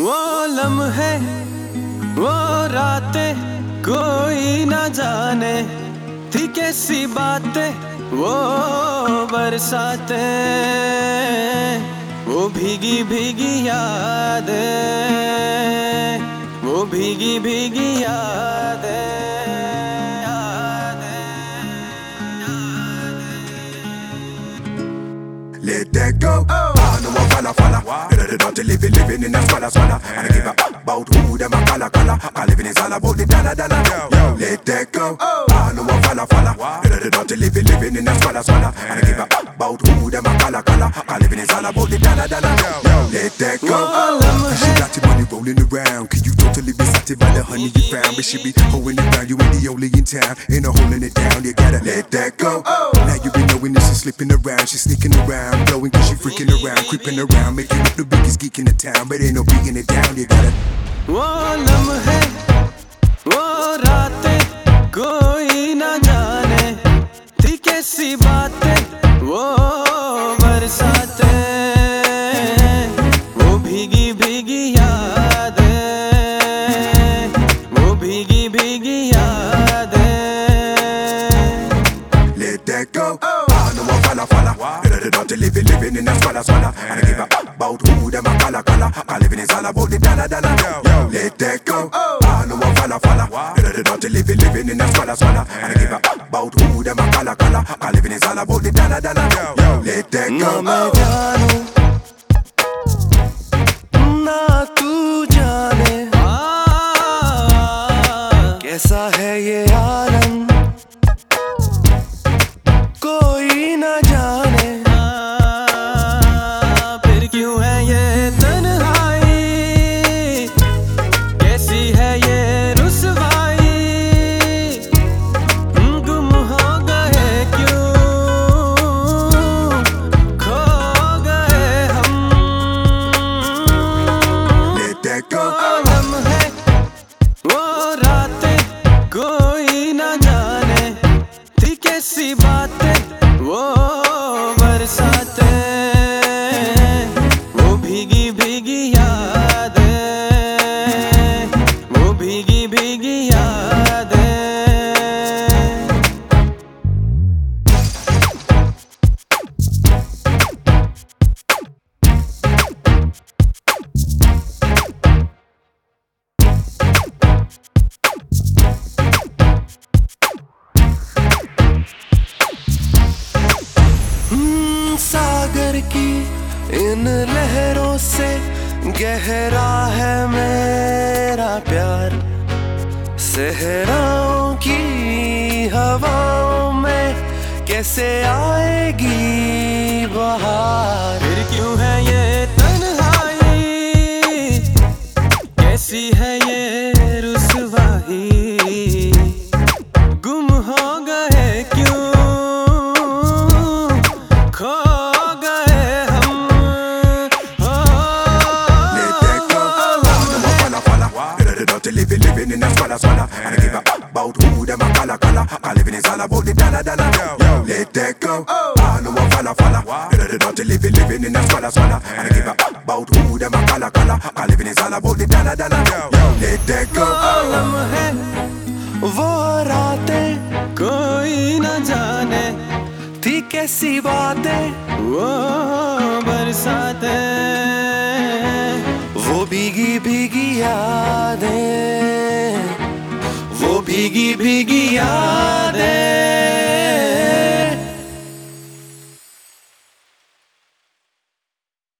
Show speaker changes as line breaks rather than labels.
वो लम्हे वो रातें कोई ना जाने। थी कैसी बातें, वो बरसाते। वो भीगी भीगी यादें, वो भीगी भीगी यादें
Let that go. I know I falla falla. Better than not to living, living in a squalor squalor. And I give a about who them a color color. I living is all about the dollar dollar. Yo, let that go. I know I falla falla. Better than not to living, living in a squalor squalor. And I give a about who them a color color. I living is all about the dollar dollar. Yo, let that go. Cause she got your money rolling around. Can you totally be satisfied by the honey you found? But she be holding it down. You ain't the only in town. Ain't no holding it down. You gotta let that go. Now you been knowing that she's slipping around. She's sneaking around. Blowing cause she freaking around. Creeping around. Making up the biggest geek in the town. But ain't no beating it down. You gotta.
वो लम्हे वो रातें कोई ना जाने थी कैसी बातें वो बरसाते भीगी भीगी यादें
Let that go. I know I falla falla. Better than not to living, living in a squalor squalor. And I give a about who them a color color. I living is all about the dollar dollar. Yo, let that go. I know I falla falla. Better than not to living, living in a squalor squalor. And I give a about who them a color color. I living is all about the dollar dollar. Yo, let that
ना
go.
मैं जानूं ना ये तन्हाई। कैसी है ये रुसवाई? गुम हो गए क्यों? खो गए हम।
that go.
वो रातें कोई ना जाने। थी कैसी बातें की इन लहरों से गहरा है मेरा प्यार। सहराओं की हवाओं में कैसे आएगी बहार? फिर क्यों है ये तन्हाई? कैसी है ये रुसवाही? गुम हो गए क्यों? खो गए
living, living in a squalor squalor. And I give a about who them a color color. I living is all about the dollar dollar. Yo, let that go. I know I falla falla. Better than not to living, living in a squalor squalor. And I give a about who them a color color. I living is all about the dollar dollar. Yo, let that go.
लम्हे वो रातें कोई न जाने थी कैसी बातें वो बरसाते वो भीगी भीगी यादें वो भीगी भीगी यादें।